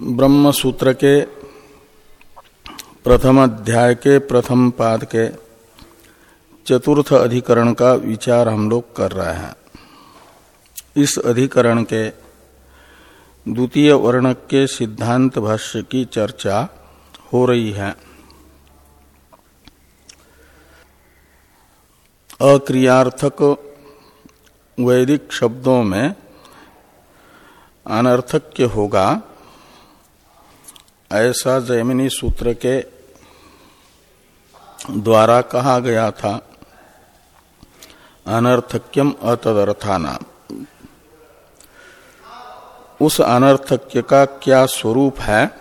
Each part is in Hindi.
ब्रह्म सूत्र के प्रथम अध्याय के प्रथम पाद के चतुर्थ अधिकरण का विचार हम लोग कर रहे हैं। इस अधिकरण के द्वितीय वर्णक के सिद्धांत भाष्य की चर्चा हो रही है। अक्रियार्थक वैदिक शब्दों में अनर्थक्य होगा। ऐसा जैमिनी सूत्र के द्वारा कहा गया था। अनर्थक्यम अतदर्थाना। उस अनर्थक्य का क्या स्वरूप है?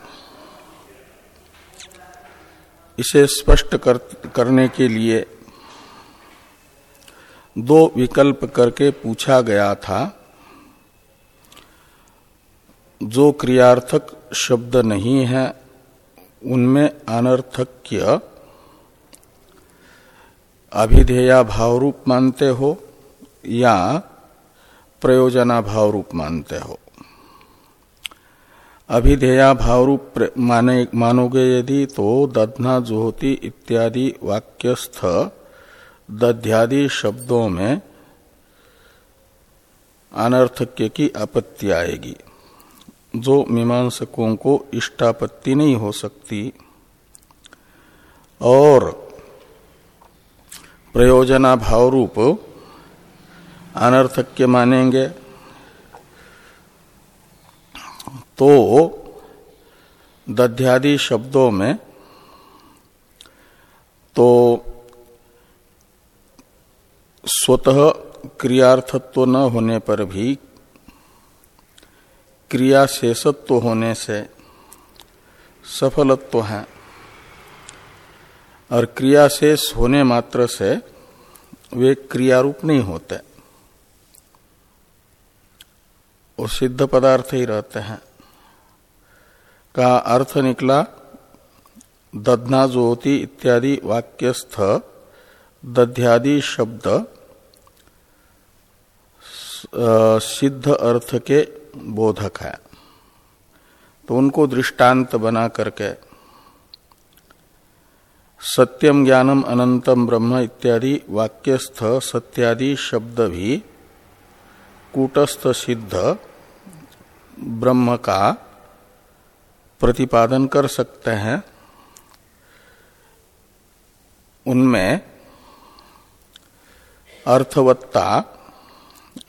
इसे स्पष्ट कर, करने के लिए दो विकल्प करके पूछा गया था। जो क्रियार्थक शब्द नहीं है, उनमें अनर्थक्य अभिधेया भाव रूप मानते हो या प्रयोजना भाव रूप मानते हो। अभिधेया भाव रूप माने, मानोगे यदि तो दधना जोहती इत्यादि वाक्यस्थ दध्यादि शब्दों में अनर्थक्य की आपत्ति आएगी। जो मीमांसकों को इष्टापत्ति नहीं हो सकती। और प्रयोजना भाव रूप अनर्थक्य मानेंगे तो दध्यादि शब्दों में तो स्वतः क्रियार्थत्व न होने पर भी क्रिया शेषत्व होने से सफलत्व है। और क्रिया शेष होने मात्र से वे क्रियारूप नहीं होते। वो सिद्ध पदार्थ ही रहते हैं। का अर्थ निकला, दधना ज्योति इत्यादि वाक्यस्थ, दध्यादि शब्द सिद्ध अर्थ के बोधक है। तो उनको दृष्टांत बना करके सत्यम ज्ञानम अनंतम ब्रह्म इत्यादि वाक्यस्थ सत्यादि शब्द भी कूटस्थ सिद्ध ब्रह्म का प्रतिपादन कर सकते हैं। उनमें अर्थवत्ता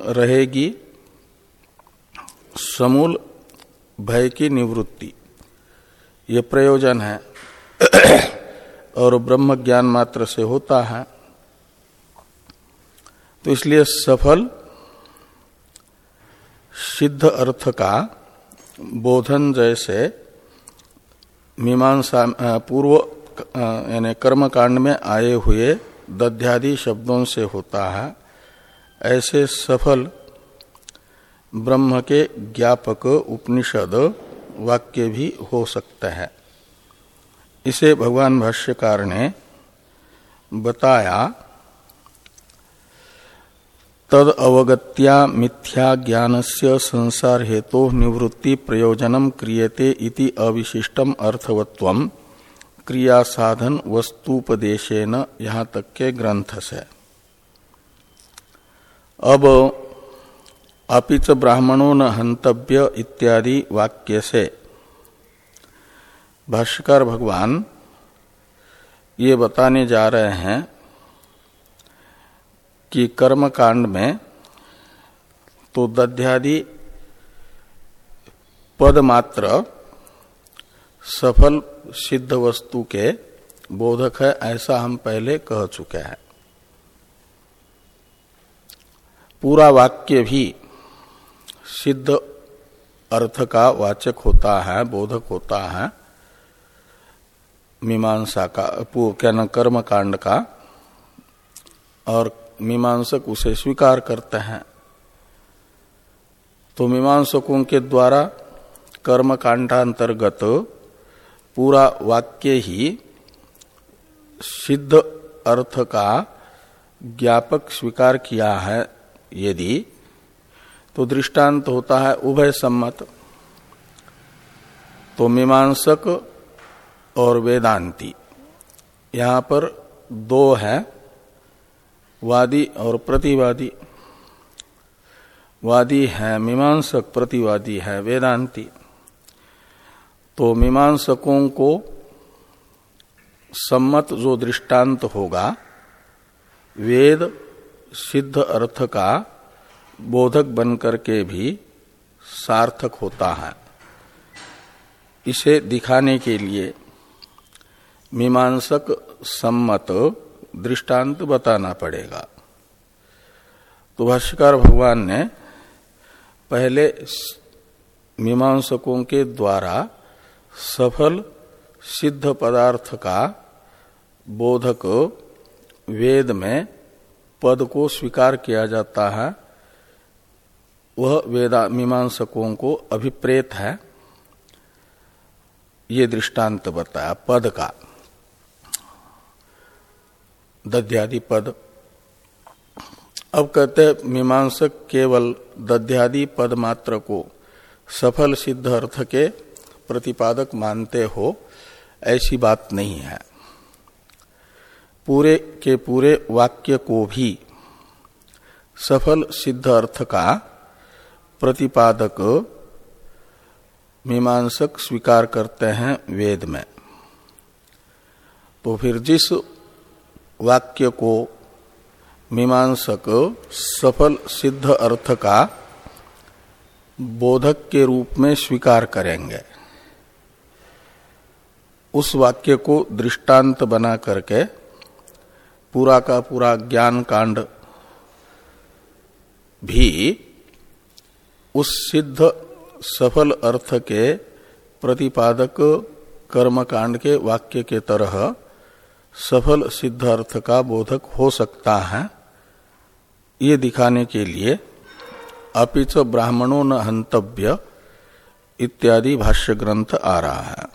रहेगी। समूल भय की निवृत्ति। ये प्रयोजन है। और ब्रह्म ज्ञान मात्र से होता है। तो इसलिए सफल सिद्ध अर्थ का बोधन जैसे मीमांसा पूर्व यानी कर्म कांड में आए हुए दध्यादि शब्दों से होता है। ऐसे सफल ब्रह्म के ज्ञापक उपनिषद वाक्य भी हो सकता है। इसे भगवान भाष्यकार ने बताया, तद अवगत्या मिथ्या ज्ञान से संसार हेतु निवृत्ति प्रयोजनम क्रियते इति अविशिष्टम अर्थवत्व क्रिया साधन वस्तुपदेशेन यहाँ तक के ग्रंथ से। अब अपिच ब्राह्मणों न हंतव्य इत्यादि वाक्य से भाष्कर भगवान, ये बताने जा रहे हैं कि कर्म कांड में तो दध्यादि पद मात्र सफल सिद्ध वस्तु के बोधक है, ऐसा हम पहले कह चुके हैं। पूरा वाक्य भी सिद्ध अर्थ का वाचक होता है, बोधक होता है, मीमांसा का क्या न कर्म कांड का, और मीमांसक उसे स्वीकार करते हैं। तो मीमांसकों के द्वारा कर्म कांडांतर्गत पूरा वाक्य ही सिद्ध अर्थ का ज्ञापक स्वीकार किया है, यदि तो दृष्टांत होता है उभय सम्मत। तो मीमांसक और वेदांती। यहाँ पर दो है, वादी और प्रतिवादी। वादी है मीमांसक, प्रतिवादी है वेदांती। तो मीमांसकों को सम्मत जो दृष्टांत होगा, वेद सिद्ध अर्थ का बोधक बनकर के भी सार्थक होता है। इसे दिखाने के लिए मीमांसक सम्मत दृष्टांत बताना पड़ेगा। तो भाष्यकार भगवान ने पहले मीमांसकों के द्वारा सफल सिद्ध पदार्थ का बोधक वेद में पद को स्वीकार किया जाता है। वह वेदा मीमांसकों को अभिप्रेत है। ये दृष्टांत बताया, पद का। दध्यादि पद। अब कहते मीमांसक केवल दध्यादि पद मात्र को सफल सिद्ध अर्थ के प्रतिपादक मानते हो, ऐसी बात नहीं है। पूरे के पूरे वाक्य को भी सफल सिद्ध अर्थ का प्रतिपादक मीमांसक स्वीकार करते हैं वेद में। तो फिर जिस वाक्य को मीमांसक सफल सिद्ध अर्थ का बोधक के रूप में स्वीकार करेंगे, उस वाक्य को दृष्टांत बना करके पूरा का पूरा ज्ञान कांड भी उस सिद्ध सफल अर्थ के प्रतिपादक कर्म कांड के वाक्य के तरह सफल सिद्ध अर्थ का बोधक हो सकता है। ये दिखाने के लिए अपिच ब्राह्मणों न हंतव्य इत्यादि भाष्य ग्रंथ आ रहा है।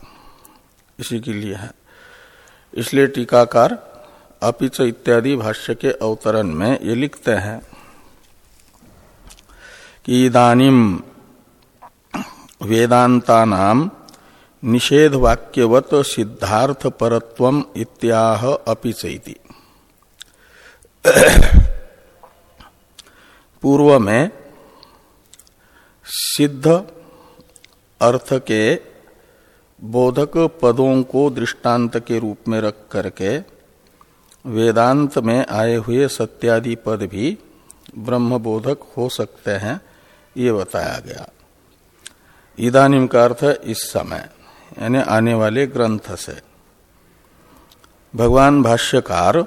इसी के लिए है। इसलिए टीकाकार अपिच इत्यादि भाष्य के अवतरण में ये लिखते हैं। कि इदानीम वेदांता नाम निषेध वाक्यवत सिद्धार्थ परत्व इत्याह अपिचैति पूर्व में सिद्ध अर्थ के बोधक पदों को दृष्टांत के रूप में रख करके वेदांत में आए हुए सत्यादि पद भी ब्रह्म बोधक हो सकते हैं। ये बताया गया। इदानिम का अर्थ इस समय, यानी आने वाले ग्रंथ से। भगवान भाष्यकार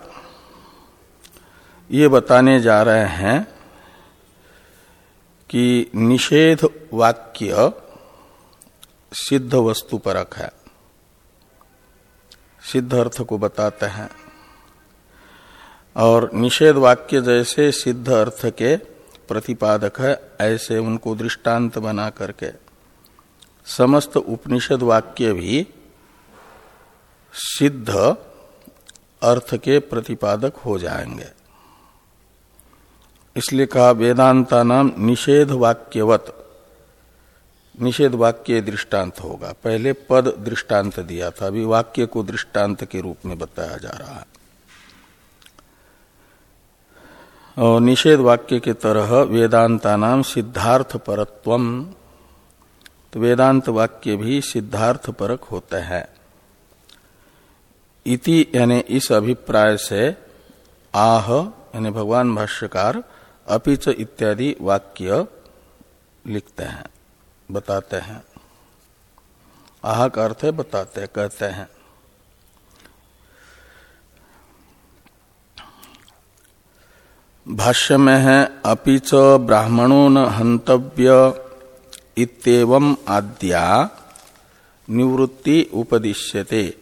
ये बताने जा रहे हैं कि निषेध वाक्य सिद्ध वस्तु परक है। सिद्ध अर्थ को बताते हैं। और निषेध वाक्य जैसे सिद्ध अर्थ के प्रतिपादक है, ऐसे उनको दृष्टांत बना करके। समस्त उपनिषद वाक्य भी सिद्ध अर्थ के प्रतिपादक हो जाएँगे। इसलिए कहा वेदांता नाम निषेध वाक्यवत। निषेध वाक्य दृष्टांत होगा। पहले पद दृष्टांत दिया था, अभी वाक्य को दृष्टांत के रूप में बताया जा रहा है और निषेध वाक्य के तरह वेदांता नाम सिद्धार्थ परत्व तो वेदांत वाक्य भी सिद्धार्थ परक होते हैं। इति यानी इस अभिप्राय से आह, यानी भगवान भाष्यकार अपिच इत्यादि वाक्य लिखते हैं, बताते हैं। आह का अर्थ है बताते, कहते हैं। भाष्य में है अपिच ब्राह्मणों न हंतव्य आद्या निवृत्ति उपदिश्यते।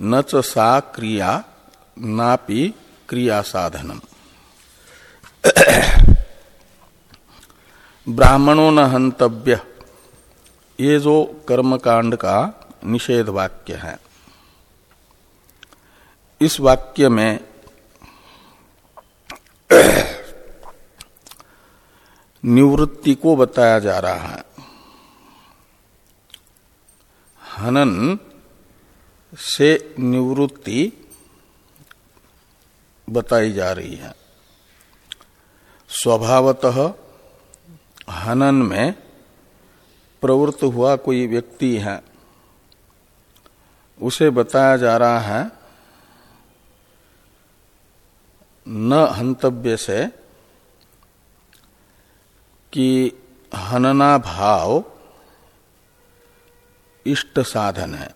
न च सा क्रिया, नापि क्रिया साधनम ब्राह्मणों न हंतव्य ये जो कर्मकांड का निषेध वाक्य है। इस वाक्य में निवृत्ति को बताया जा रहा है। हनन से निवृत्ति बताई जा रही है। स्वभावतः हनन में प्रवृत्त हुआ कोई व्यक्ति है, उसे बताया जा रहा है, न हंतव्य से कि हनना भाव इष्ट साधन है।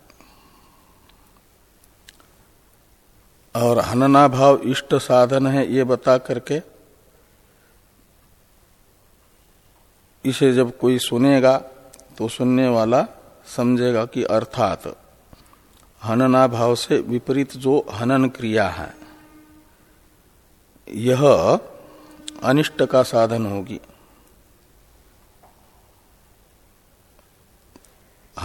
और हनना भाव इष्ट साधन है ये बता करके इसे जब कोई सुनेगा तो सुनने वाला समझेगा कि अर्थात हनना भाव से विपरीत जो हनन क्रिया है, यह अनिष्ट का साधन होगी।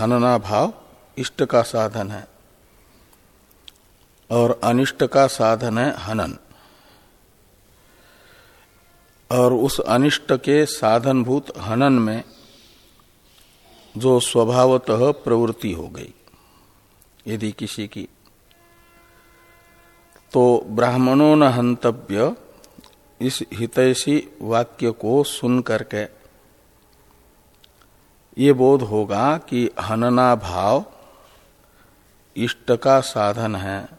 हनना भाव इष्ट का साधन है। और अनिष्ट का साधन है हनन। और उस अनिष्ट के साधनभूत हनन में जो स्वभावतः प्रवृत्ति हो गई, यदि किसी की। तो ब्राह्मणों न हंतव्य इस हितैषी वाक्य को सुन करके ये बोध होगा कि हनना भाव इष्ट का साधन है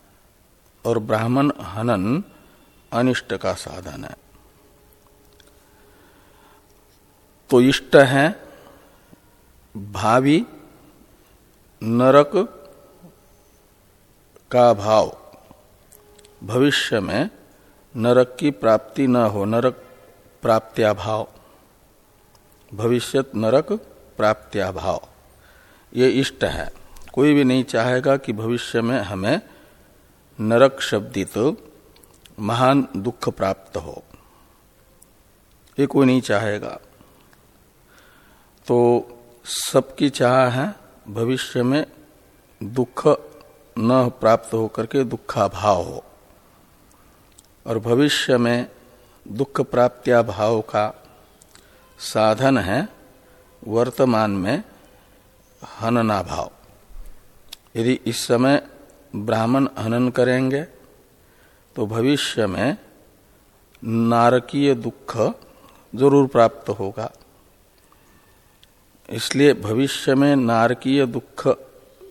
और ब्राह्मण हनन अनिष्ट का साधन है। तो इष्ट है भावी नरक का भाव। भविष्य में नरक की प्राप्ति न हो, नरक प्राप्त्या भाव। भविष्यत नरक प्राप्त्या भाव ये इष्ट है। कोई भी नहीं चाहेगा कि भविष्य में हमें नरक शब्दित महान दुख प्राप्त हो। ये कोई नहीं चाहेगा। तो सबकी चाह है भविष्य में दुख न प्राप्त होकर के दुखा भाव हो। और भविष्य में दुख प्राप्त्या भाव का साधन है वर्तमान में हनना भाव यदि इस समय ब्राह्मण हनन करेंगे तो भविष्य में नारकीय दुख ज़रूर प्राप्त होगा। इसलिए भविष्य में नारकीय दुख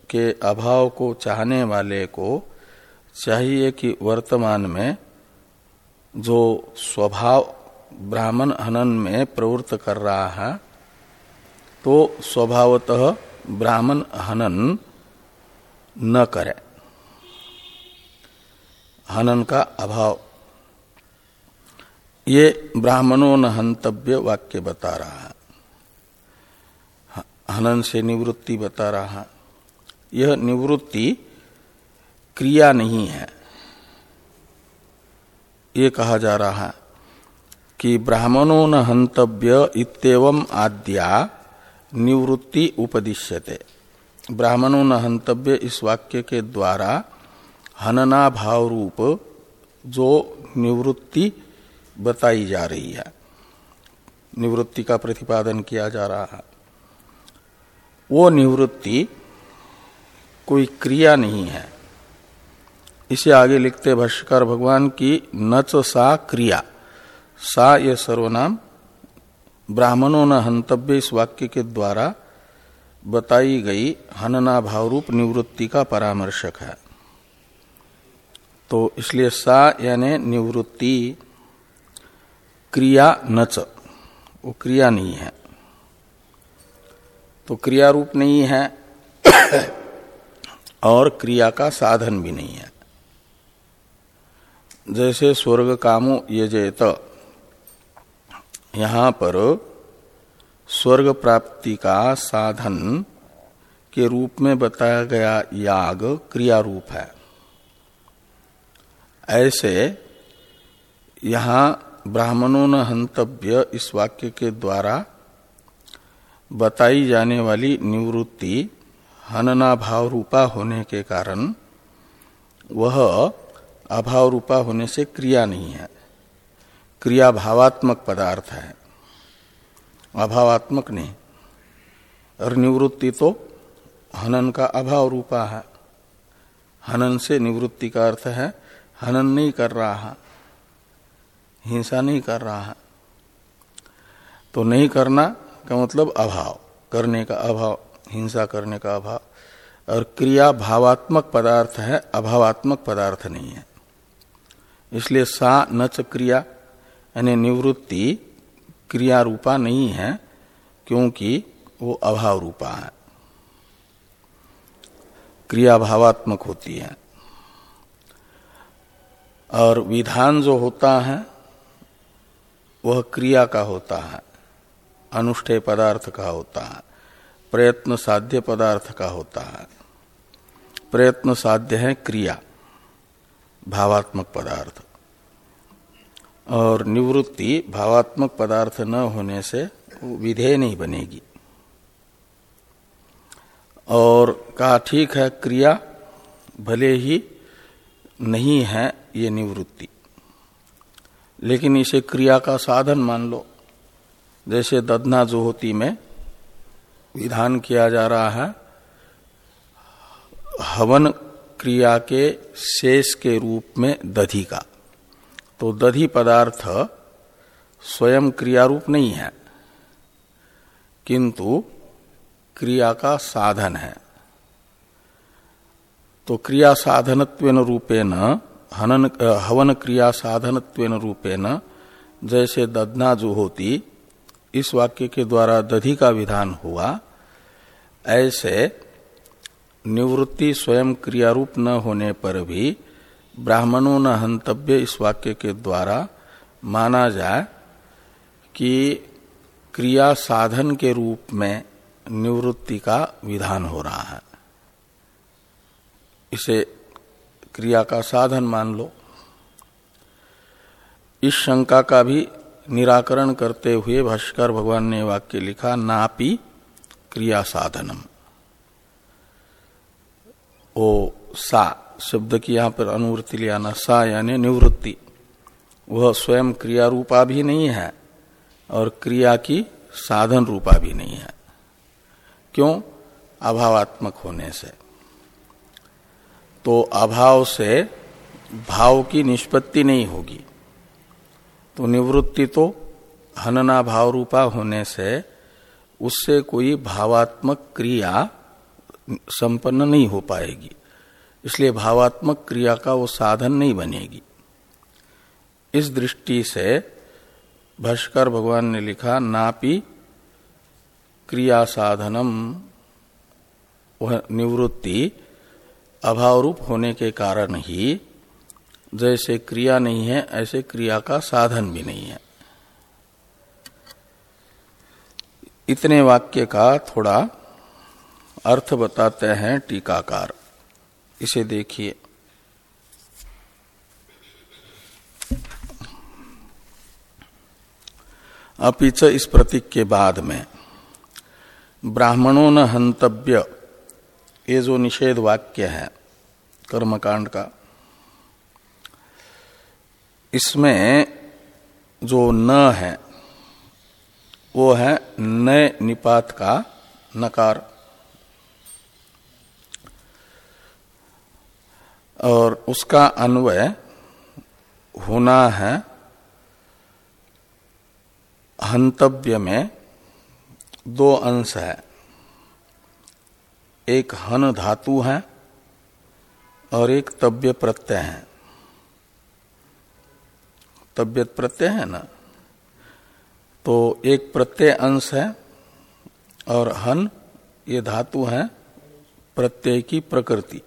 के अभाव को चाहने वाले को चाहिए कि वर्तमान में जो स्वभाव ब्राह्मण हनन में प्रवृत्त कर रहा है तो स्वभावतः ब्राह्मण हनन न करे। हनन का अभाव। ये ब्राह्मणों न हंतव्य वाक्य बता रहा है। हनन से निवृत्ति बता रहा है। यह निवृत्ति क्रिया नहीं है। ये कहा जा रहा है कि ब्राह्मणों न हंतव्य इतम आद्या निवृत्ति उपदिश्यते। ब्राह्मणों न हंतव्य इस वाक्य के द्वारा हनना भाव रूप जो निवृत्ति बताई जा रही है। निवृत्ति का प्रतिपादन किया जा रहा है। वो निवृत्ति कोई क्रिया नहीं है। इसे आगे लिखते भाष्यकार भगवान की नच सा क्रिया। सा ये सर्वनाम ब्राह्मणों न हंतव्य इस वाक्य के द्वारा बताई गई हनना भाव रूप निवृत्ति का परामर्शक है। तो इसलिए सा यानी निवृत्ति क्रिया नच, वो क्रिया नहीं है। तो क्रिया रूप नहीं है और क्रिया का साधन भी नहीं है। जैसे स्वर्ग कामो यजेत यहाँ पर स्वर्ग प्राप्ति का साधन के रूप में बताया गया याग क्रिया रूप है। ऐसे यहाँ ब्राह्मणों न हंतव्य इस वाक्य के द्वारा बताई जाने वाली निवृत्ति हनना भाव रूपा होने के कारण वह अभाव रूपा होने से क्रिया नहीं है। क्रिया भावात्मक पदार्थ है। अभावात्मक नहीं। और निवृत्ति तो हनन का अभाव रूपा है। हनन से निवृत्ति का अर्थ है, हनन नहीं कर रहा है हिंसा नहीं कर रहा। है तो नहीं करना का मतलब अभाव, करने का अभाव, हिंसा करने का अभाव। और क्रिया भावात्मक पदार्थ है, अभावात्मक पदार्थ नहीं है। इसलिए सा नच क्रिया यानी निवृत्ति क्रिया रूपा नहीं है, क्योंकि वो अभाव रूपा है। क्रिया भावात्मक होती है। और विधान जो होता है, वह क्रिया का होता है, अनुष्ठेय पदार्थ का होता है, प्रयत्न साध्य पदार्थ का होता है। प्रयत्न साध्य है क्रिया, भावात्मक पदार्थ। और निवृत्ति भावात्मक पदार्थ न होने से विधेय नहीं बनेगी। और कहा, ठीक है, क्रिया भले ही नहीं है ये निवृत्ति, लेकिन इसे क्रिया का साधन मान लो। जैसे दधना जो होती में विधान किया जा रहा है, हवन क्रिया के शेष के रूप में दधि का। तो दधि पदार्थ स्वयं क्रिया रूप नहीं है, किंतु क्रिया का साधन है। तो क्रिया साधनत्व रूपेण, हनन हवन क्रिया साधनत्व रूपेण, जैसे दधना जो होती, इस वाक्य के द्वारा दधि का विधान हुआ, ऐसे निवृत्ति स्वयं क्रियारूप न होने पर भी ब्राह्मणों न हंतव्य इस वाक्य के द्वारा माना जाए कि क्रिया साधन के रूप में निवृत्ति का विधान हो रहा है। इसे क्रिया का साधन मान लो। इस शंका का भी निराकरण करते हुए भाष्कर भगवान ने वाक्य लिखा, नापी क्रिया साधनम। ओ सा शब्द की यहाँ पर अनुवृत्ति लिया ना सा यानी निवृत्ति। वह स्वयं क्रिया रूपा भी नहीं है और क्रिया की साधन रूपा भी नहीं है। क्यों? अभावात्मक होने से। तो अभाव से भाव की निष्पत्ति नहीं होगी। तो निवृत्ति तो हनना भाव रूपा होने से उससे कोई भावात्मक क्रिया संपन्न नहीं हो पाएगी। इसलिए भावात्मक क्रिया का वो साधन नहीं बनेगी। इस दृष्टि से भाष्कर भगवान ने लिखा, नापी क्रिया साधनम, वह निवृत्ति अभाव रूप होने के कारण ही जैसे क्रिया नहीं है, ऐसे क्रिया का साधन भी नहीं है। इतने वाक्य का थोड़ा अर्थ बताते हैं टीकाकार। इसे देखिए। अपिच इस प्रतीक के बाद में, ब्राह्मणों न हंतव्य, ये जो निषेध वाक्य है, कर्मकांड का, इसमें जो न है, वो है न निपात का नकार। और उसका अन्वय होना है हंतव्य में दो अंश है। एक हन धातु है और एक तव्य प्रत्यय है। तबियत प्रत्यय है ना? तो एक प्रत्यय अंश है और हन, ये धातु है, प्रत्यय की प्रकृति।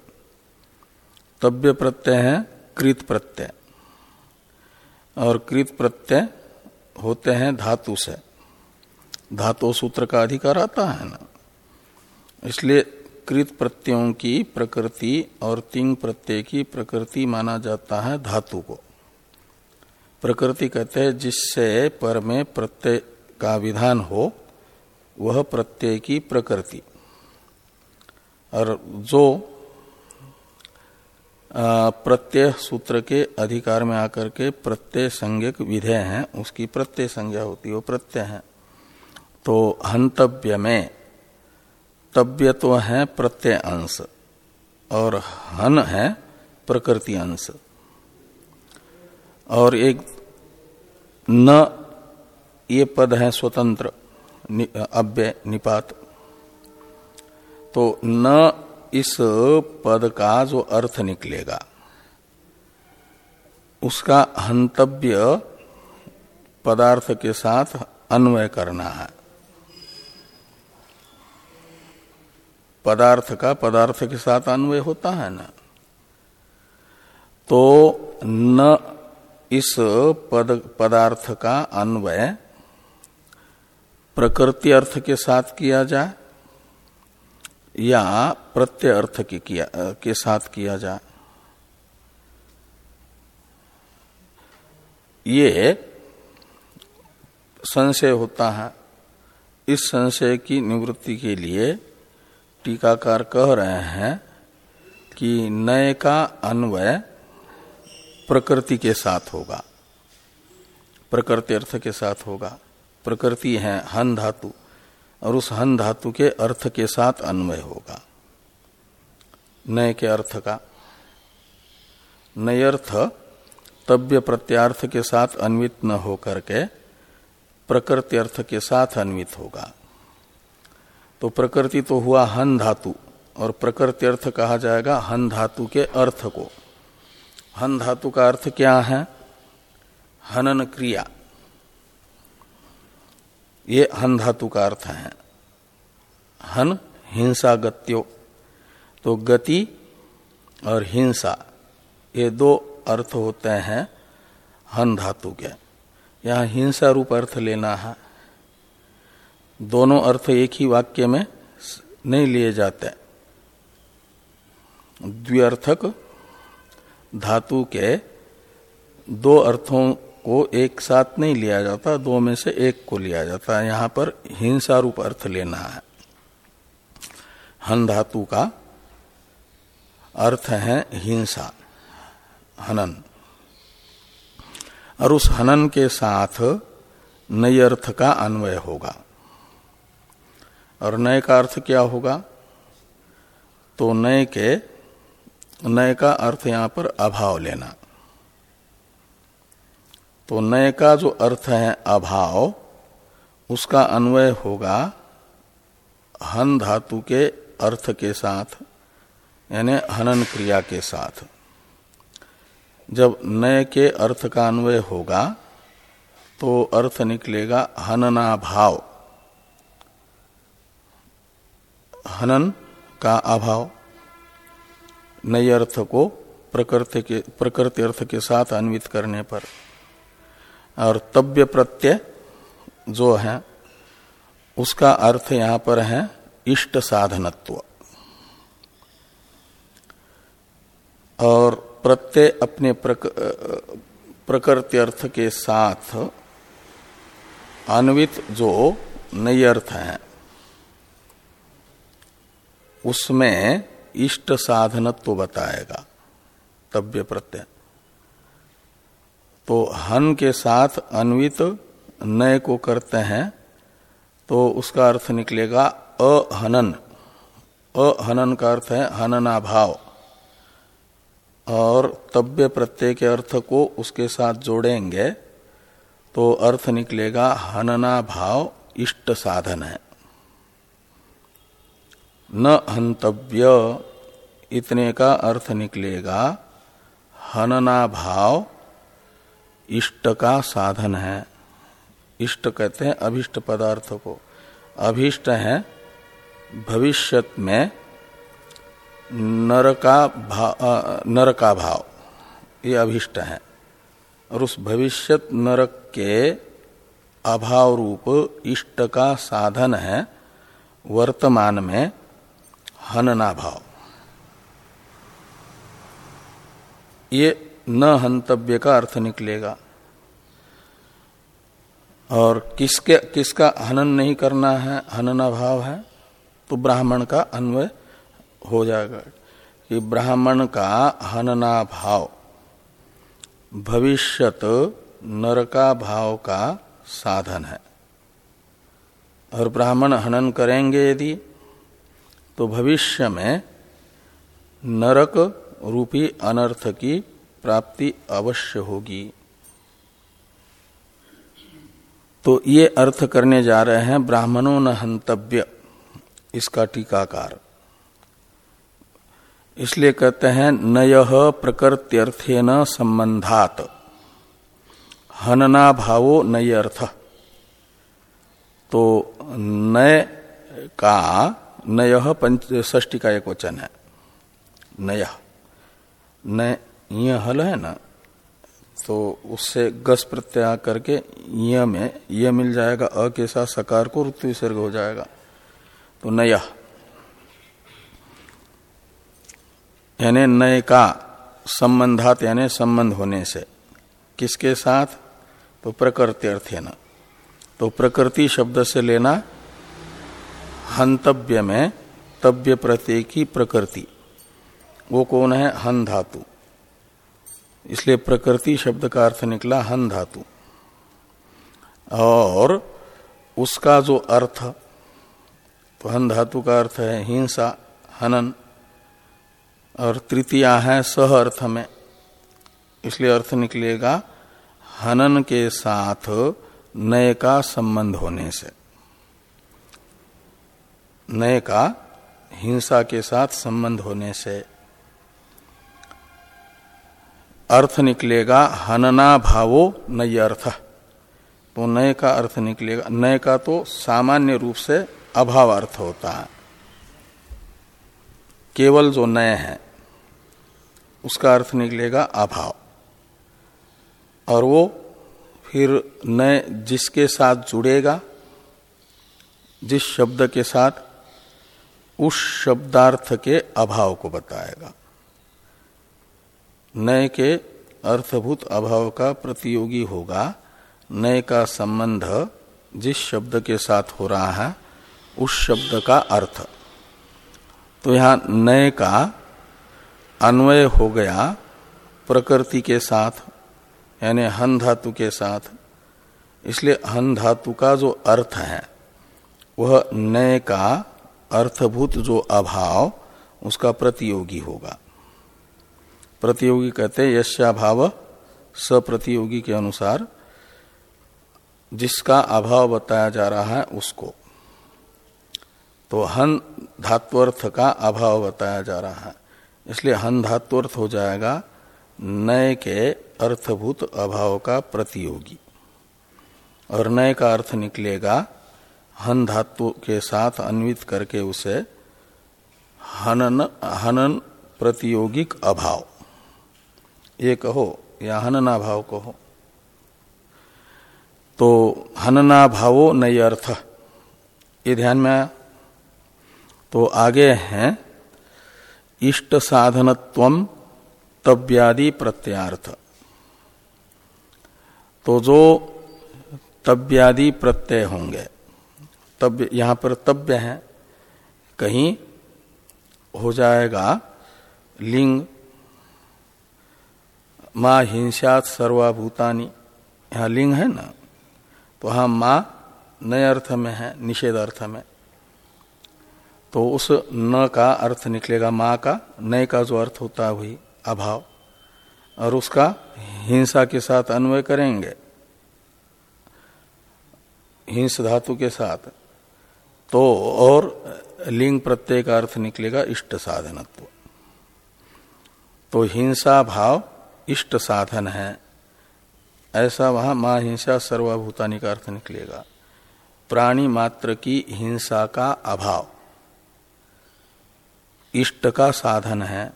तव्य प्रत्यय है, कृत प्रत्यय। और कृत प्रत्यय होते हैं धातु से। धातु सूत्र का अधिकार आता है ना। इसलिए कृत प्रत्ययों की प्रकृति और तिंग प्रत्यय की प्रकृति माना जाता है धातु को। प्रकृति कहते हैं, जिससे पर में प्रत्यय का विधान हो, वह प्रत्यय की प्रकृति। और जो प्रत्यय सूत्र के अधिकार में आकर के प्रत्यय संज्ञक विधेय हैं, उसकी प्रत्यय संज्ञा होती है, वो प्रत्यय है। तो हंतव्य में तब्य तो है प्रत्यय अंश, और हन है प्रकृति अंश। और एक न, ये पद है स्वतंत्र अव्यय, निपात। तो न इस पद का जो अर्थ निकलेगा, उसका हंतव्य पदार्थ के साथ अन्वय करना है। पदार्थ का पदार्थ के साथ अन्वय होता है ना? तो न इस पद, पदार्थ का अन्वय प्रकृति अर्थ के साथ किया जाए या प्रत्यय अर्थ के, किया, के साथ किया जाए ये संशय होता है। इस संशय की निवृत्ति के लिए टीकाकार कह रहे हैं कि नय का अन्वय प्रकृति के साथ होगा। प्रकृति अर्थ के साथ होगा। प्रकृति है हन धातु। और उस हन धातु के अर्थ के साथ अन्वय होगा। नय के अर्थ का। नयर्थ तव्य प्रत्यार्थ के साथ अन्वित न होकर के प्रकृति अर्थ के साथ अन्वित होगा। तो प्रकृति तो हुआ हन धातु और प्रकृति अर्थ कहा जाएगा हन धातु के अर्थ को। हन धातु का अर्थ क्या है? हनन क्रिया। ये हन धातु का अर्थ है। हन हिंसा गत्यो। तो गति और हिंसा, ये दो अर्थ होते हैं हन धातु के। यहाँ हिंसा रूप अर्थ लेना है। दोनों अर्थ एक ही वाक्य में नहीं लिए जाते। द्व्यर्थक धातु के दो अर्थों को एक साथ नहीं लिया जाता, दो में से एक को लिया जाता है। यहाँ पर हिंसा रूप अर्थ लेना है। हन धातु का अर्थ है हिंसा, हनन। और उस हनन के साथ नई अर्थ का अन्वय होगा। और नए का अर्थ क्या होगा? तो नए के नए का अर्थ यहाँ पर अभाव लेना। तो नए का जो अर्थ है अभाव, उसका अन्वय होगा हन धातु के अर्थ के साथ, यानी हनन क्रिया के साथ। जब नए के अर्थ का अन्वय होगा तो अर्थ निकलेगा हनना भाव हनन का अभाव नई अर्थ को प्रकृति के, प्रकृति अर्थ के साथ अन्वित करने पर। और तव्य प्रत्यय जो है उसका अर्थ यहाँ पर है इष्ट साधनत्व। और प्रत्यय अपने प्रक, प्रकृति अर्थ के साथ अन्वित जो नई अर्थ है उसमें इष्ट साधनत्व बताएगा तव्य प्रत्यय तो हन के साथ अन्वित नय को करते हैं तो उसका अर्थ निकलेगा अहनन। अहनन का अर्थ है हनना भाव और तब्य प्रत्यय के अर्थ को उसके साथ जोड़ेंगे तो अर्थ निकलेगा हनना भाव इष्ट साधन है। न हंतव्य, इतने का अर्थ निकलेगा हनना भाव इष्ट का साधन है। इष्ट कहते हैं अभिष्ट पदार्थ को। अभिष्ट है भविष्यत में नर का भाव नर का भाव। ये अभिष्ट है। और उस भविष्यत नरक के अभाव रूप इष्ट का साधन है वर्तमान में हनना भाव। ये न हंतव्य का अर्थ निकलेगा। और किसके, किसका हनन नहीं करना है, हनना भाव है तो ब्राह्मण का अन्वय हो जाएगा। कि ब्राह्मण का हनना भाव भविष्यत नरका भाव का साधन है। और ब्राह्मण हनन करेंगे यदि तो भविष्य में नरक रूपी अनर्थ की प्राप्ति अवश्य होगी। तो ये अर्थ करने जा रहे हैं, ब्राह्मणों न हंतव्य, इसका टीकाकार। इसलिए कहते हैं, नय प्रकृत्यर्थे न संबंधात। हनना भावो नय अर्थ तो नय का, नय पंच ष्टी का एक वचन है। नय। नय हल है ना तो उससे गस प्रत्यय करके य में यह मिल जाएगा, अ के साथ सकार को ऋतु विसर्ग हो जाएगा। तो नया, यानी नए का संबंधात, यानी संबंध होने से, किसके साथ? तो प्रकृति अर्थ है ना। तो प्रकृति शब्द से लेना, हंतव्य में, तव्य प्रत्यय की प्रकृति। वो कौन है? हन धातु इसलिए प्रकृति शब्द का अर्थ निकला हन धातु। और उसका जो अर्थ तो हन धातु का अर्थ है हिंसा, हनन, और तृतीया है सह अर्थ में। इसलिए अर्थ निकलेगा हनन के साथ नए का संबंध होने से। नए का हिंसा के साथ संबंध होने से अर्थ निकलेगा हनना भावो नय अर्थ। तो नय का अर्थ निकलेगा, नय का तो सामान्य रूप से अभाव अर्थ होता है। केवल जो नय है, उसका अर्थ निकलेगा अभाव। और वो फिर नय जिसके साथ जुड़ेगा, जिस शब्द के साथ, उस शब्दार्थ के अभाव को बताएगा। नय के अर्थभूत अभाव का प्रतियोगी होगा। नय का संबंध जिस शब्द के साथ हो रहा है, उस शब्द का अर्थ। तो यहाँ नय का अन्वय हो गया प्रकृति के साथ, यानी हन धातु के साथ। इसलिए हन धातु का जो अर्थ है, वह नय का अर्थभूत जो अभाव, उसका प्रतियोगी होगा। प्रतियोगी कहते हैं यश्या भाव सप्रतियोगी के अनुसार, जिसका अभाव बताया जा रहा है उसको। तो हन धात्वर्थ का अभाव बताया जा रहा है। इसलिए हन धात्वर्थ हो जाएगा, नय के अर्थभूत अभाव का प्रतियोगी। और नय का अर्थ निकलेगा, हन धातु के साथ अन्वित करके उसे हनन हनन प्रतियोगिक अभाव। ये कहो या हनना भाव कहो। तो हनना भावो नई अर्थ। ये ध्यान में आया? तो आगे हैं, इष्ट साधनत्व तव्यादि प्रत्यार्थ तो जो तव्यादि प्रत्यय होंगे तब यहाँ पर तव्य है, कहीं हो जाएगा लिंग माँ हिंसात सर्वाभूतानी। यहाँ लिंग है ना? तो हाँ माँ नए अर्थ में है, निषेध अर्थ में। तो उस न का अर्थ निकलेगा, माँ का। नए का जो अर्थ होता है वही अभाव। और उसका हिंसा के साथ अन्वय करेंगे। हिंस धातु के साथ। तो और लिंग प्रत्यय का अर्थ निकलेगा, इष्ट साधनत्व। तो हिंसा भाव इष्ट साधन है। ऐसा वहाँ माँ हिंसा सर्वभूतानी का अर्थ निकलेगा। प्राणी मात्र की हिंसा का अभाव। इष्ट का साधन है।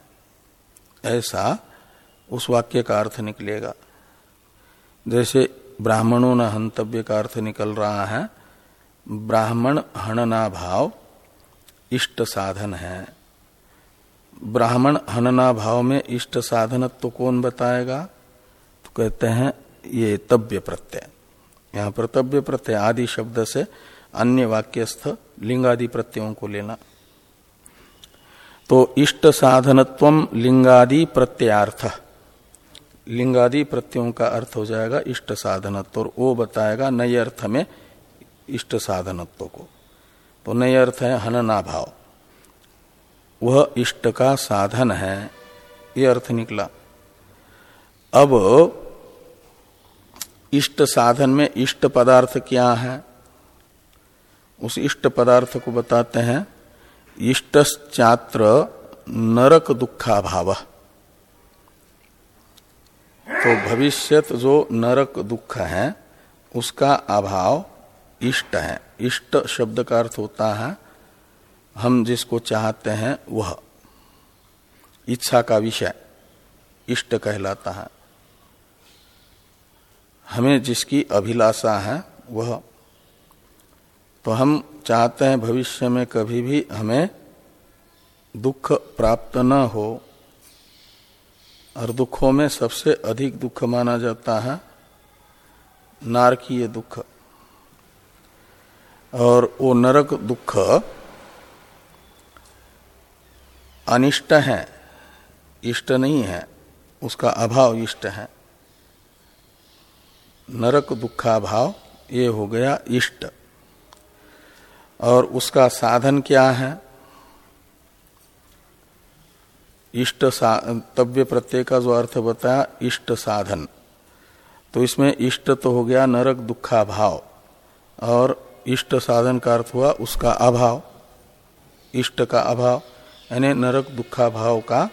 ऐसा उस वाक्य का अर्थ निकलेगा। जैसे ब्राह्मणों न हंतव्य का अर्थ निकल रहा है, ब्राह्मण हणना भाव इष्ट साधन है। ब्राह्मण हनना भाव में इष्ट साधन तो कौन बताएगा? तो कहते हैं, ये तव्य प्रत्यय। यहाँ पर तव्य प्रत्यय आदि शब्द से अन्य वाक्यस्थ लिंगादि प्रत्ययों को लेना। तो इष्ट साधनत्व लिंगादि प्रत्यार्थ लिंगादि प्रत्ययों का अर्थ हो जाएगा इष्ट साधनत्व, और वो बताएगा नए अर्थ में इष्ट साधनत्व को। तो नए अर्थ है हनना भाव वह इष्ट का साधन है। ये अर्थ निकला। अब इष्ट साधन में इष्ट पदार्थ क्या है? उस इष्ट पदार्थ को बताते हैं। इष्टश्चात्र नरक दुखा भाव तो भविष्यत जो नरक दुख है, उसका अभाव इष्ट है। इष्ट शब्द का अर्थ होता है हम जिसको चाहते हैं वह इच्छा का विषय इष्ट कहलाता है। हमें जिसकी अभिलाषा है वह तो हम चाहते हैं भविष्य में कभी भी हमें दुख प्राप्त न हो, और दुखों में सबसे अधिक दुख माना जाता है नारकीय दुख। और वो नरक दुख अनिष्ट है, इष्ट नहीं है, उसका अभाव इष्ट है। नरक दुखाभाव, ये हो गया इष्ट। और उसका साधन क्या है? इष्ट तव्य प्रत्यय का जो अर्थ बताया, इष्ट साधन। तो इसमें इष्ट तो हो गया नरक दुखा भाव और इष्ट साधन का अर्थ हुआ उसका अभाव, इष्ट का अभाव। यानी नरक दुखा भाव का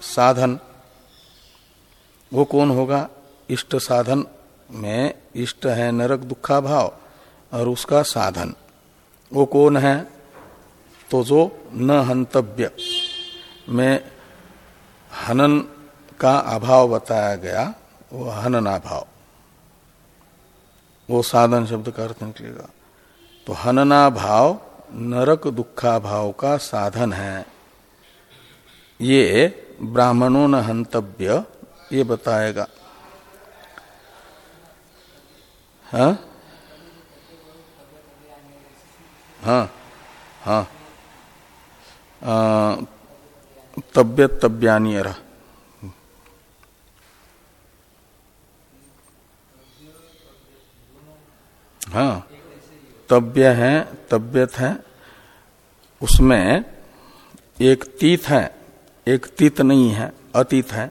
साधन। वो कौन होगा? इष्ट साधन में इष्ट है नरक दुखा भाव और उसका साधन। वो कौन है? तो जो न हंतव्य में हनन का अभाव बताया गया, वो हनना भाव वो साधन शब्द का अर्थ निकलेगा। तो हनना भाव नरक दुखा भाव का साधन है। ये ब्राह्मणों न हंतव्य, ये बताएगा। हाँ? हाँ हाँ। तब्यत तब्यानी हाँ तब्य है तब्यत है, उसमें एक तीत है। एक तीत नहीं है, अतीत है।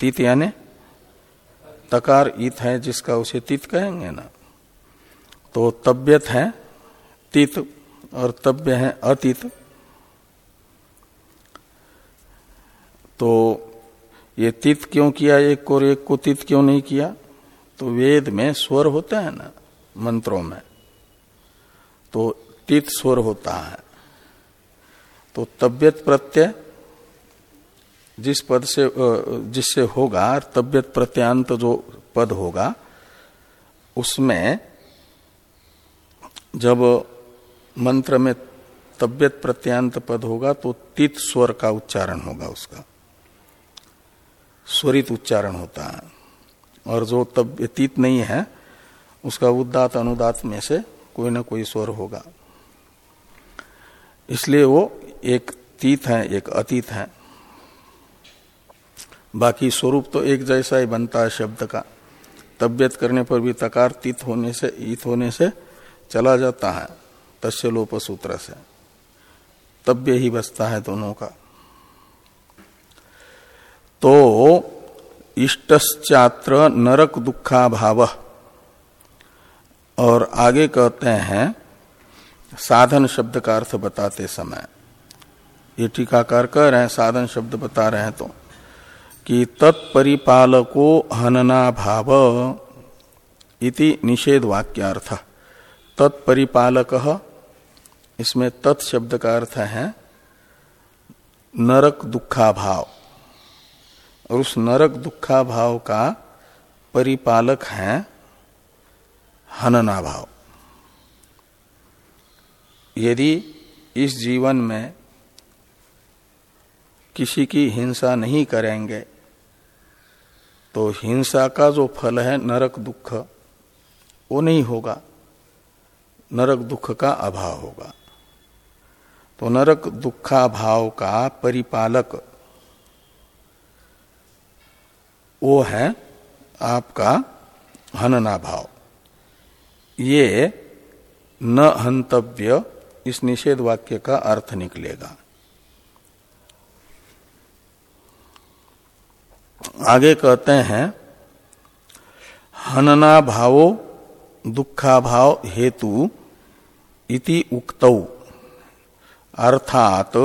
तीत यानी तकार ईत है जिसका उसे तीत कहेंगे ना। तो तब्यत है तीत और तब्य है अतीत। तो ये तीत क्यों किया एक को और एक को तीत क्यों नहीं किया? तो वेद में स्वर होता है ना, मंत्रों में। तो तीत स्वर होता है। तो तब्यत प्रत्यय जिस पद से जिससे होगा, तबियत प्रत्यांत जो पद होगा, उसमें जब मंत्र में तबियत प्रत्यांत पद होगा तो तीत स्वर का उच्चारण होगा उसका। स्वरित उच्चारण होता है। और जो तबियतीत नहीं है, उसका उदात अनुदात में से कोई ना कोई स्वर होगा। इसलिए वो एक तीत है, एक अतीत है। बाकी स्वरूप तो एक जैसा ही बनता है शब्द का। तबियत करने पर भी तकार तीत होने से, ईत होने से चला जाता है, तस्य लोप सूत्र से। तब्य ही बसता है दोनों का। तो इष्टश्चात्र नरक दुखा भाव और आगे कहते हैं, साधन शब्द का अर्थ बताते समय। ये टीकाकार कह रहे हैं, साधन शब्द बता रहे हैं तो। कि तत्परिपालको हनना भाव इति निषेध वाक्यार्थ तत्परिपालक, इसमें तत् शब्द का अर्थ है नरक दुखा भाव और उस नरक दुखा भाव का परिपालक है हनना भाव यदि इस जीवन में किसी की हिंसा नहीं करेंगे तो हिंसा का जो फल है, नरक दुख, वो नहीं होगा। नरक दुख का अभाव होगा। तो नरक दुखा भाव का परिपालक वो है आपका हनना भाव ये न हंतव्य इस निषेध वाक्य का अर्थ निकलेगा। आगे कहते हैं, हनना भावो दुखाभाव हेतु इति उक्तौ। अर्थात,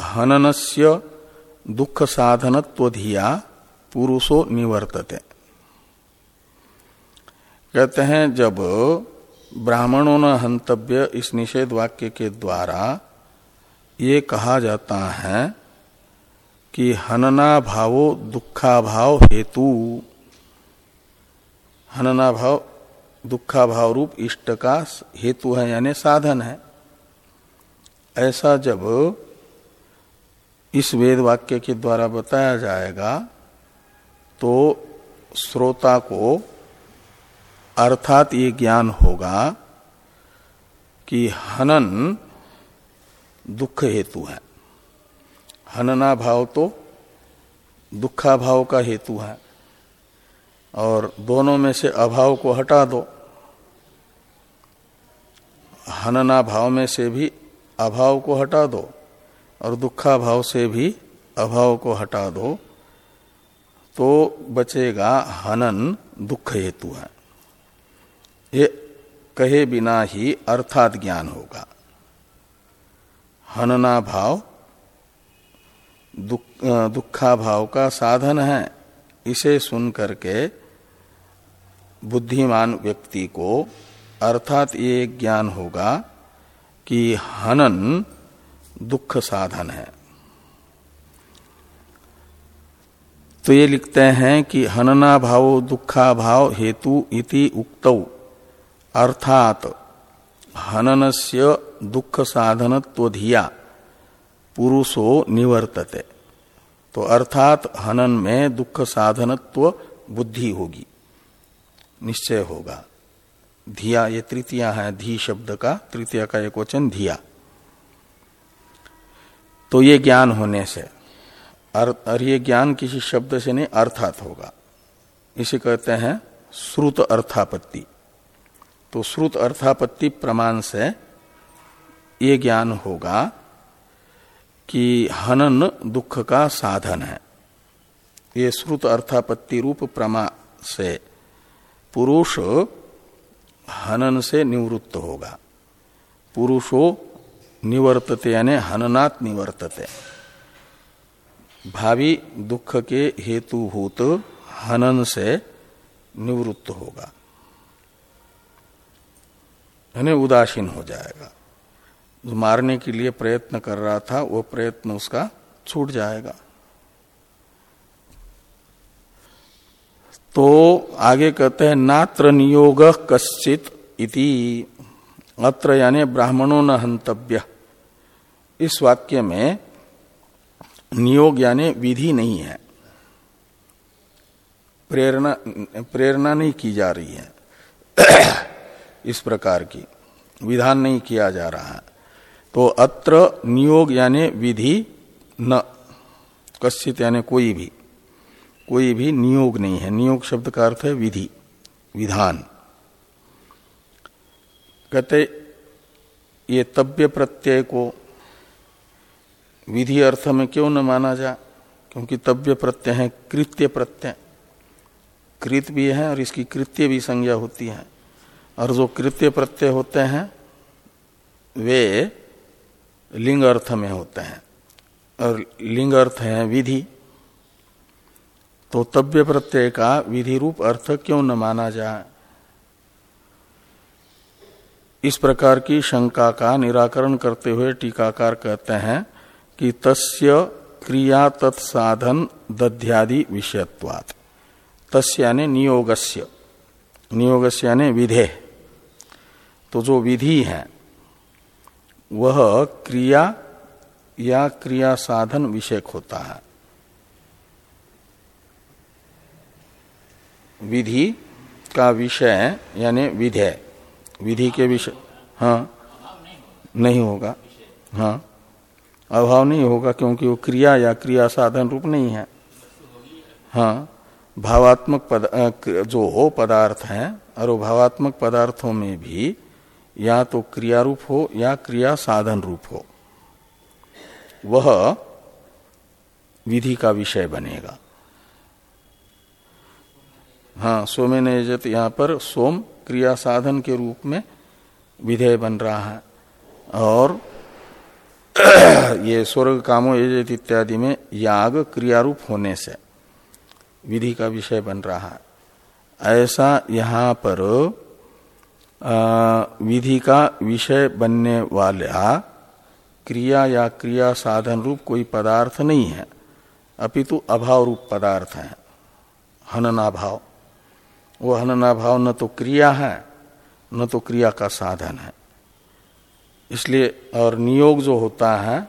हननस्य दुख साधनत्वधिया पुरुषो निवर्तते। कहते हैं, जब ब्राह्मणों न हंतव्य इस निषेध वाक्य के द्वारा ये कहा जाता है कि हनना भावो दुखाभाव हेतु। हनना भाव दुखाभाव रूप इष्ट का हेतु है, यानी साधन है। ऐसा जब इस वेद वाक्य के द्वारा बताया जाएगा तो श्रोता को अर्थात ये ज्ञान होगा कि हनन दुख हेतु है। हनना भाव तो दुखा भाव का हेतु है। और दोनों में से अभाव को हटा दो। हनना भाव में से भी अभाव को हटा दो और दुखा भाव से भी अभाव को हटा दो। तो बचेगा हनन दुख हेतु है। ये कहे बिना ही अर्थात ज्ञान होगा। हनना भाव दुख, दुखा भाव का साधन है। इसे सुन करके बुद्धिमान व्यक्ति को अर्थात ये ज्ञान होगा कि हनन दुख साधन है। तो ये लिखते हैं कि हनना भाव दुखा भाव हेतु इति उक्तौ। अर्थात हननस्य दुख साधनत्वधिया। पुरुषो निवर्तते। तो अर्थात हनन में दुख साधनत्व बुद्धि होगी। निश्चय होगा। धिया, ये तृतीया है, धी शब्द का, तृतीया का एक वचन, धिया। तो ये ज्ञान होने से और ये ज्ञान किसी शब्द से नहीं, अर्थात होगा। इसे कहते हैं श्रुत अर्थापत्ति। तो श्रुत अर्थापत्ति प्रमाण से ये ज्ञान होगा। कि हनन दुख का साधन है। ये श्रुत अर्थापत्ति रूप प्रमा से पुरुष हनन से निवृत्त होगा। पुरुषो निवर्तते यानी हननात् निवर्तते। भावी दुख के हेतुभूत हनन से निवृत्त होगा। यानी उदासीन हो जाएगा। मारने के लिए प्रयत्न कर रहा था, वो प्रयत्न उसका छूट जाएगा। तो आगे कहते हैं, नात्र नियोग कश्चित इति। अत्र यानी ब्राह्मणों न हंतव्य इस वाक्य में नियोग यानी विधि नहीं है। प्रेरणा प्रेरणा नहीं की जा रही है। इस प्रकार की। विधान नहीं किया जा रहा है। तो अत्र नियोग यानी विधि न, कश्चित यानी कोई भी कोई भी नियोग नहीं है। नियोग शब्द का अर्थ है विधि, विधान। कहते, ये तव्य प्रत्यय को विधि अर्थ में क्यों न माना जा? क्योंकि तव्य प्रत्यय है, कृत्य प्रत्यय। कृत भी है और इसकी कृत्य भी संज्ञा होती है। और जो कृत्य प्रत्यय होते हैं, वे लिंग अर्थ में होते हैं। और लिंग अर्थ है विधि। तो तव्य प्रत्यय का विधि रूप अर्थ क्यों न माना जाए? इस प्रकार की शंका का निराकरण करते हुए टीकाकार कहते हैं कि तस्य क्रिया तत्साधन दध्यादि विषयत्वात्। तस्य यानी नियोगस्य। नियोगस्य यानी विधे। तो जो विधि है वह क्रिया या क्रिया साधन विषयक होता है। विधि का विषय यानी विधेय। विधि के विषय हाँ नहीं होगा हाँ अभाव नहीं होगा क्योंकि वो क्रिया या क्रिया साधन रूप नहीं है। हाँ भावात्मक पद जो हो, पदार्थ हैं, और वो भावात्मक पदार्थों में भी या तो क्रिया रूप हो या क्रिया साधन रूप हो, वह विधि का विषय बनेगा। हाँ सोमे नजत यहाँ पर सोम क्रिया साधन के रूप में विधेय बन रहा है। और ये स्वर्ग कामो यजत इत्यादि में याग क्रियारूप होने से विधि का विषय बन रहा है। ऐसा यहाँ पर विधि का विषय बनने वाला क्रिया या क्रिया साधन रूप कोई पदार्थ नहीं है। अपितु अभाव रूप पदार्थ है। हननाभाव। वो हननाभाव न तो क्रिया है न तो क्रिया का साधन है। इसलिए और नियोग जो होता है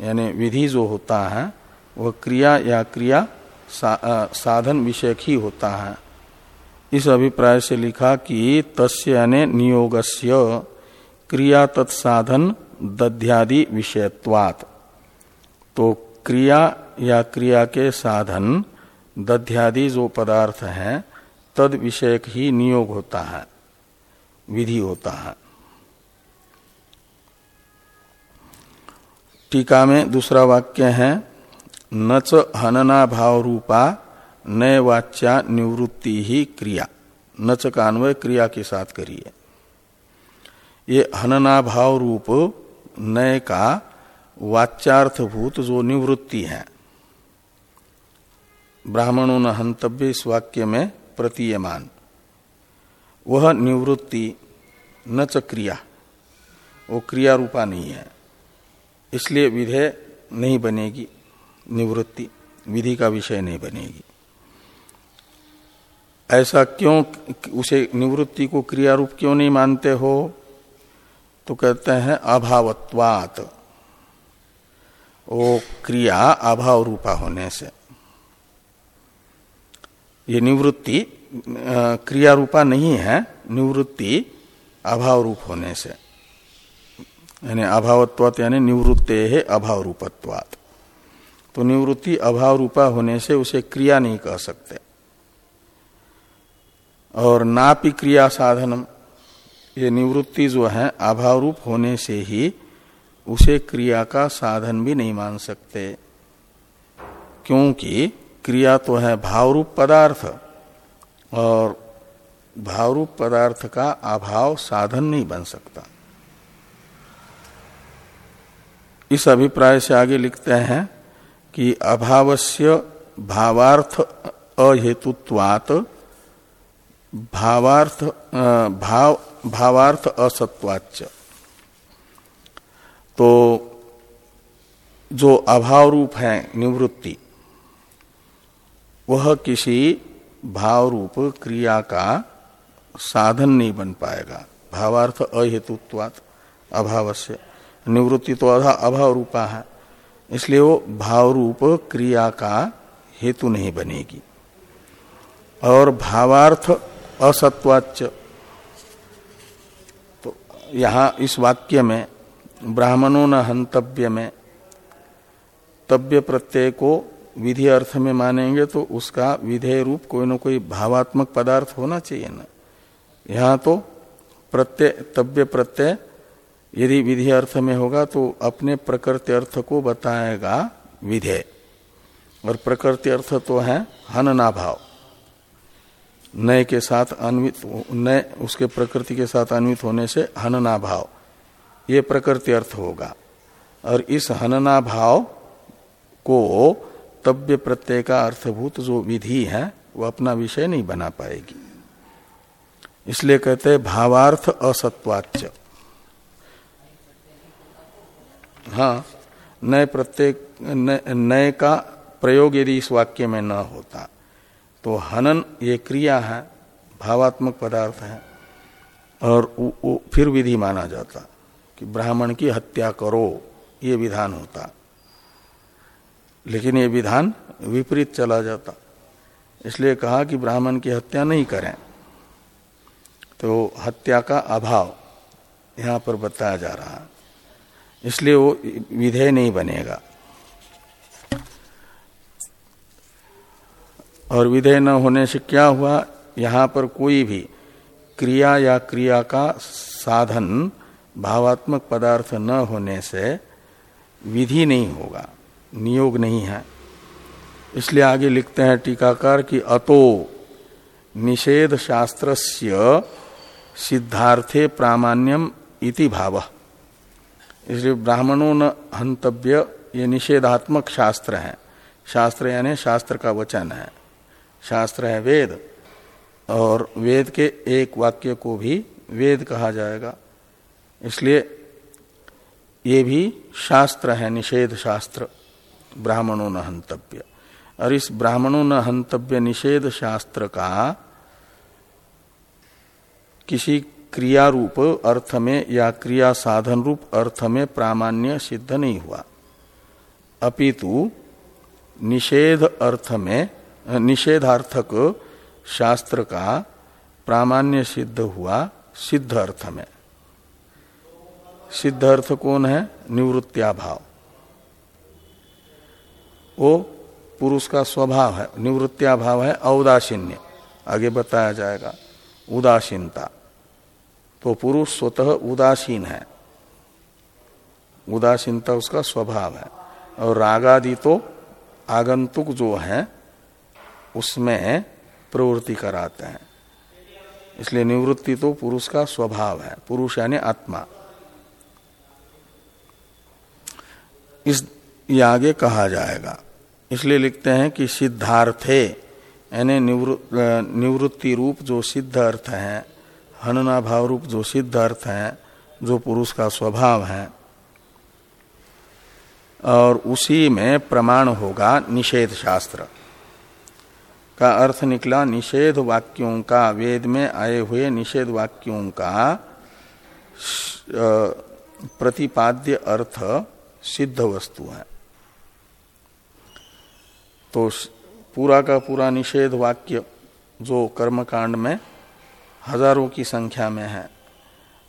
यानी विधि जो होता है वह क्रिया या क्रिया सा, आ, साधन विषयक ही होता है। इस अभिप्राय से लिखा कि तस्य यानी नियोगस्य क्रिया तत्साधन दध्यादि विषयत्वात्। तो क्रिया या क्रिया के साधन दध्यादि जो पदार्थ हैं, तद विषयक ही नियोग होता है, विधि होता है। टीका में दूसरा वाक्य है, न च हनना रूपा नय वाच्या निवृत्ति ही क्रिया। न च का क्रिया के साथ करिए। ये हनना भाव रूप नय का वाच्यार्थभूत जो निवृत्ति है। ब्राह्मणों न हंतव्य इस वाक्य में प्रतीयमान। वह निवृत्ति न च क्रिया। वो क्रिया रूपा नहीं है। इसलिए विधेय नहीं बनेगी। निवृत्ति, विधि का विषय नहीं बनेगी। ऐसा क्यों उसे निवृत्ति को क्रिया रूप क्यों नहीं मानते हो? तो कहते हैं अभावत्वात। वो क्रिया अभाव रूपा होने से। ये निवृत्ति क्रिया रूपा नहीं है, निवृत्ति अभाव रूप होने से। यानी अभावत्वात यानी निवृत्ते है अभाव रूपत्वात तो निवृत्ति अभाव रूपा होने से उसे क्रिया नहीं कह सकते। और नापि क्रिया साधनम। ये निवृत्ति जो है अभाव रूप होने से ही उसे क्रिया का साधन भी नहीं मान सकते। क्योंकि क्रिया तो है भाव रूप पदार्थ, और भाव रूप पदार्थ का अभाव साधन नहीं बन सकता। इस अभिप्राय से आगे लिखते हैं कि अभावस्य भावार्थ अहेतुत्वात भावार्थ भाव, भावार्थ असत्वाच तो जो अभाव रूप है निवृत्ति, वह किसी भाव रूप क्रिया का साधन नहीं बन पाएगा। भावार्थ अहेतुत्वात अभाव से निवृत्ति तो अधा अभाव रूपा है, इसलिए वो भाव रूप क्रिया का हेतु नहीं बनेगी। और भावार्थ असत्वाच तो यहाँ इस वाक्य में, ब्राह्मणों न हंतव्य में, तव्य प्रत्यय को विधि अर्थ में मानेंगे तो उसका विधेय रूप कोई ना कोई भावात्मक पदार्थ होना चाहिए ना। यहाँ तो प्रत्यय, तव्य प्रत्यय यदि विधि अर्थ में होगा तो अपने प्रकृति अर्थ को बताएगा विधेय। और प्रकृति अर्थ तो है हनना भाव नय के साथ अन्वित नय उसके प्रकृति के साथ अन्वित होने से हनना भाव। ये प्रकृति अर्थ होगा। और इस हनना भाव को तव्य प्रत्यय का अर्थभूत जो विधि है, वो अपना विषय नहीं बना पाएगी। इसलिए कहते हैं, भावार्थ असत्वाच्य हाँ नए प्रत्येक नए का प्रयोग यदि इस वाक्य में न होता तो हनन ये क्रिया है भावात्मक पदार्थ है और वो, वो फिर विधि माना जाता कि ब्राह्मण की हत्या करो ये विधान होता। लेकिन ये विधान विपरीत चला जाता। इसलिए कहा कि ब्राह्मण की हत्या नहीं करें। तो हत्या का अभाव यहाँ पर बताया जा रहा इसलिए वो विधेय नहीं बनेगा। और विधेय न होने से क्या हुआ? यहाँ पर कोई भी क्रिया या क्रिया का साधन भावात्मक पदार्थ न होने से विधि नहीं होगा, नियोग नहीं है। इसलिए आगे लिखते हैं टीकाकार कि अतो निषेध शास्त्रस्य सिद्धार्थे प्रामाण्यम इति भाव। इसलिए ब्राह्मणों न हंतव्य ये निषेधात्मक शास्त्र है। शास्त्र यानी शास्त्र का वचन है। शास्त्र है वेद। और वेद के एक वाक्य को भी वेद कहा जाएगा। इसलिए ये भी शास्त्र है, निषेध शास्त्र, ब्राह्मणों न हंतव्य। और इस ब्राह्मणों न हंतव्य निषेध शास्त्र का किसी क्रिया रूप अर्थ में या क्रिया साधन रूप अर्थ में प्रामाण्य सिद्ध नहीं हुआ। अपितु निषेध अर्थ में निषेधार्थक शास्त्र का प्रामाण्य सिद्ध हुआ सिद्ध अर्थ में। सिद्ध अर्थ कौन है? निवृत्तिया भाव वो पुरुष का स्वभाव है निवृत्तिया भाव है, औदासीन्य। आगे बताया जाएगा, उदासीनता। तो पुरुष स्वतः उदासीन है। उदासीनता उसका स्वभाव है। और रागादि तो आगंतुक जो है उसमें प्रवृत्ति कराते हैं। इसलिए निवृत्ति तो पुरुष का स्वभाव है। पुरुष यानी आत्मा। इस ये आगे कहा जाएगा। इसलिए लिखते हैं कि सिद्धार्थे, यानी निवृत्ति रूप जो सिद्ध अर्थ है, हनना भाव रूप जो सिद्ध अर्थ है, जो पुरुष का स्वभाव है, और उसी में प्रमाण होगा निषेध शास्त्र। का अर्थ निकला निषेध वाक्यों का। वेद में आए हुए निषेध वाक्यों का प्रतिपाद्य अर्थ सिद्ध वस्तु है। तो पूरा का पूरा निषेध वाक्य जो कर्मकांड में हज़ारों की संख्या में है,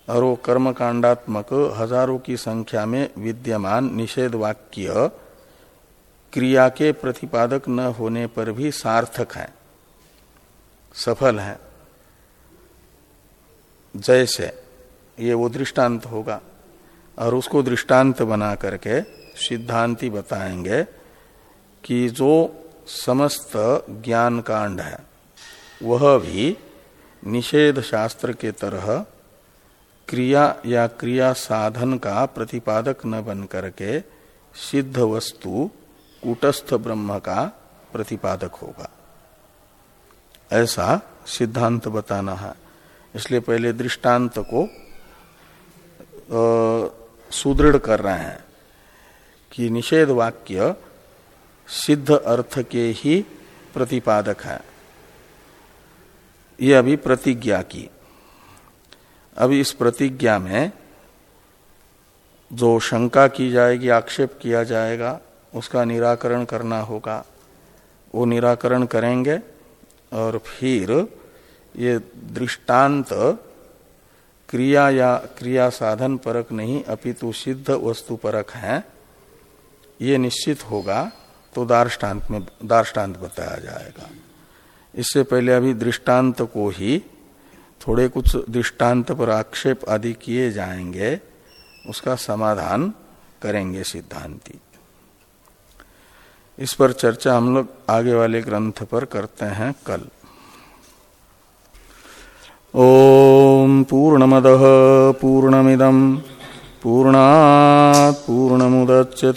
और वो कर्म कांडात्मक हज़ारों की संख्या में विद्यमान निषेध वाक्य क्रिया के प्रतिपादक न होने पर भी सार्थक है, सफल है। जैसे ये वो दृष्टांत होगा और उसको दृष्टांत बना करके सिद्धांति बताएँगे कि जो समस्त ज्ञान कांड है, वह भी निषेध शास्त्र के तरह क्रिया या क्रिया साधन का प्रतिपादक न बन करके सिद्ध वस्तु कूटस्थ ब्रह्म का प्रतिपादक होगा। ऐसा सिद्धांत बताना है। इसलिए पहले दृष्टांत को सुदृढ़ कर रहे हैं कि निषेध वाक्य सिद्ध अर्थ के ही प्रतिपादक है। ये अभी प्रतिज्ञा की। अब इस प्रतिज्ञा में जो शंका की जाएगी, आक्षेप किया जाएगा उसका निराकरण करना होगा। वो निराकरण करेंगे और फिर ये दृष्टांत क्रिया या क्रिया साधन परक नहीं, अपितु सिद्ध वस्तु परक है। ये निश्चित होगा तो दार्ष्टान्त में दार्ष्टान्त बताया जाएगा। इससे पहले अभी दृष्टांत को ही थोड़े कुछ दृष्टांत पर आक्षेप आदि किए जाएँगे, उसका समाधान करेंगे सिद्धांति। इस पर चर्चा हम लोग आगे वाले ग्रंथ पर करते हैं कल। ओम पूर्णमद पूर्णमिदम पूर्णा पूर्णमुदच्य